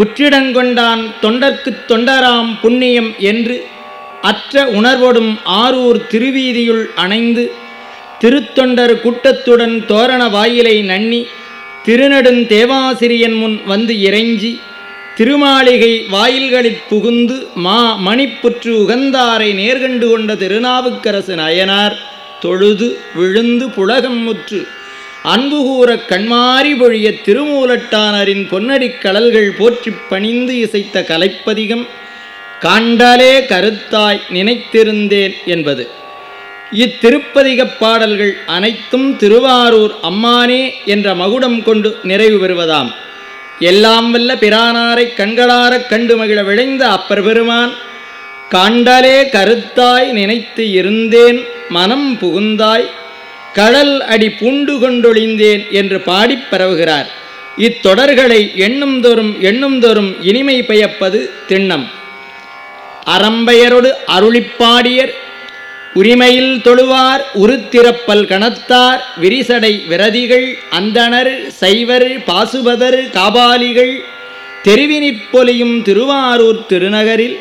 புற்றிடங்கொண்டான் தொண்டர்க்குத் தொண்டராம் புண்ணியம் என்று அற்ற உணர்வோடும் ஆரூர் திருவீதியுள் அணைந்து திருத்தொண்டர் கூட்டத்துடன் தோரண வாயிலை நன்னி திருநெடுந் தேவாசிரியன் முன் வந்து இறைஞ்சி திருமாளிகை வாயில்களில் புகுந்து மா மணிப்புற்று உகந்தாரை நேர்கண்டு கொண்ட திருநாவுக்கரசு நயனார் தொழுது விழுந்து புலகம் முற்று அன்பு கூற கண்மாறி பொழிய திருமூலட்டானரின் பொன்னடிக் கடல்கள் போற்றி பணிந்து இசைத்த கலைப்பதிகம் காண்டாலே கருத்தாய் நினைத்திருந்தேன் என்பது. இத்திருப்பதிகப் பாடல்கள் அனைத்தும் திருவாரூர் அம்மானே என்ற மகுடம் கொண்டு நிறைவு பெறுவதாம். எல்லாம் வல்ல பிரானாரை கண்களாரக் கண்டு மகிழ விளைந்த அப்பர் பெருமான் காண்டலே கருத்தாய் நினைத்து இருந்தேன் மனம் புகுந்தாய் கடல் அடி பூண்டு கொண்டொழிந்தேன் என்று பாடிப் பரவுகிறார். இத்தொடர்களை எண்ணும் தோறும் எண்ணும் தோறும் இனிமை பயப்பது திண்ணம். அறம்பெயரொடு அருளிப்பாடியர் உரிமையில் தொழுவார் உருத்திரப்பல் கணத்தார் விரிசடை விரதிகள் அந்தணர் சைவர் பாசுபதர் காபாலிகள் தெருவினிப்பொலியும் திருவாரூர் திருநகரில்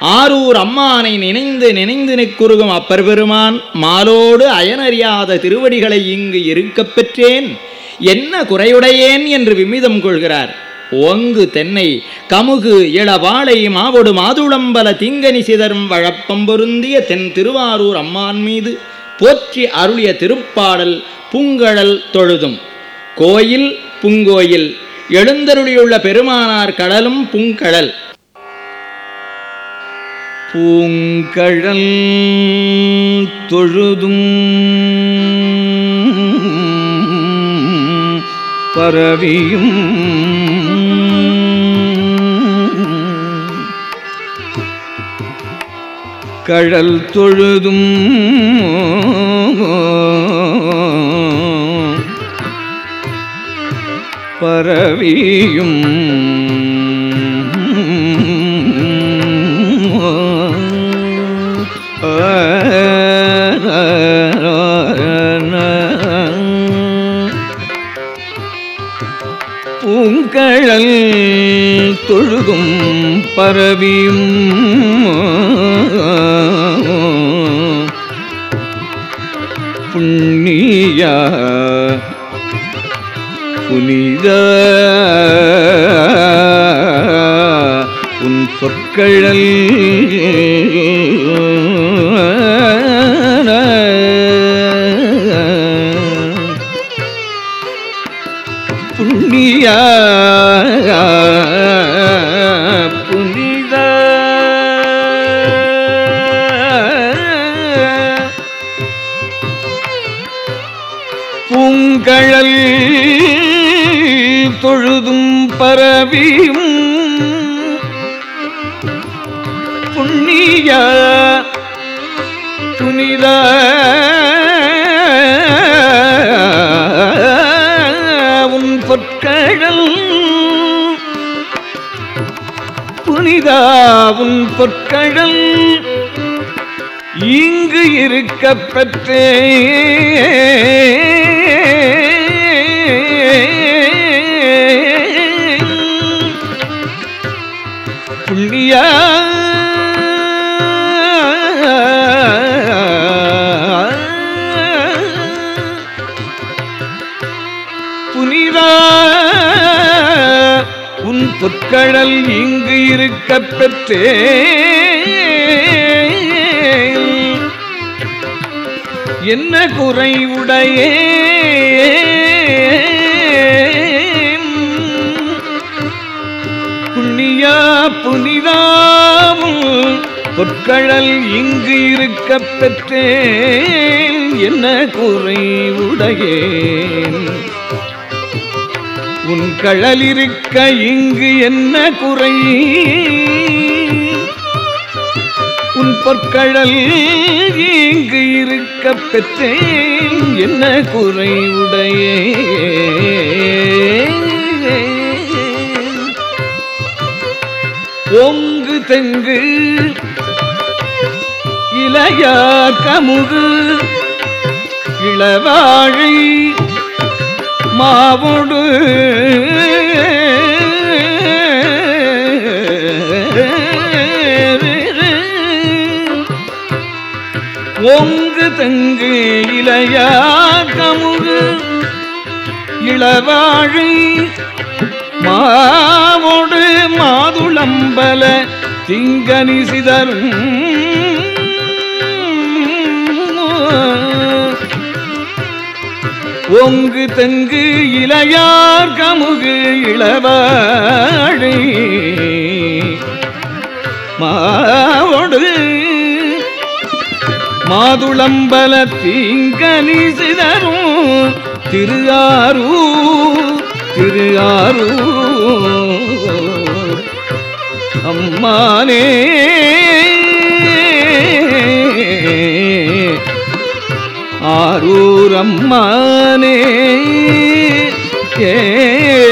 ஆரூர் அம்மானை நினைந்து நினைந்து நிற்குருகும் அப்பர் பெருமான் மாலோடு அயனறியாத திருவடிகளை இங்கு இருக்கப் பெற்றேன். என்ன குறையுடையேன் என்று விமிதம் கொள்கிறார். ஓங்கு தென்னை கமுகு இளவாளை மாவொடு மாதுளம்பல திங்கனி சிதறும் வழப்பம் பொருந்திய தென் திருவாரூர் அம்மான் மீது போற்றி அருளிய திருப்பாடல் பூங்கழல் தொழுதும். கோயில் பூங்கோயில் எழுந்தருளியுள்ள பெருமானார் கடலும் பூங்கழல். பூங்கழல் தொழுதும் பரவியும். கழல் தொழுதும் பரவியும். பூங்கழல் தொழுதும் பரவியும். புண்ணிய புனித உன் சொற்கழல் நிழல் தொழுதும் பரவியும் புண்ணிய புனித உன் பொற்கழல் புனித உன் பொற்கழல் இங்கு இருக்க பெற்றேன் கடல் இங்கு இருக்க பெற்றே என்ன குறைவுடையே புண்ணியா புனிதாவும் பொற்கழல் இங்கு இருக்க பெற்றேன். என்ன குறைவுடையேன்? உன் கழலிருக்க இங்கு என்ன குறை? உன் பொற்கழல் இங்கு இருக்க பெற்றேன் என்ன குறைவுடையே ஒங்கு தெங்கு இளையா கமுகு இளவாழை மாவோடு. ஒங்கு தங்கு இளையா கமுகு இளவாழி மாவோடு மாதுளம்பல திங்கனி சிதரும் ஒங்கு தெங்கு இளையார் கமுகு இளவாழை. மாவோடு மாதுளம்பல தீங்கனி சிதரும் திருஆரூர் திருஆரூர். அம்மானே ஆரூர் அம்மானே ஏ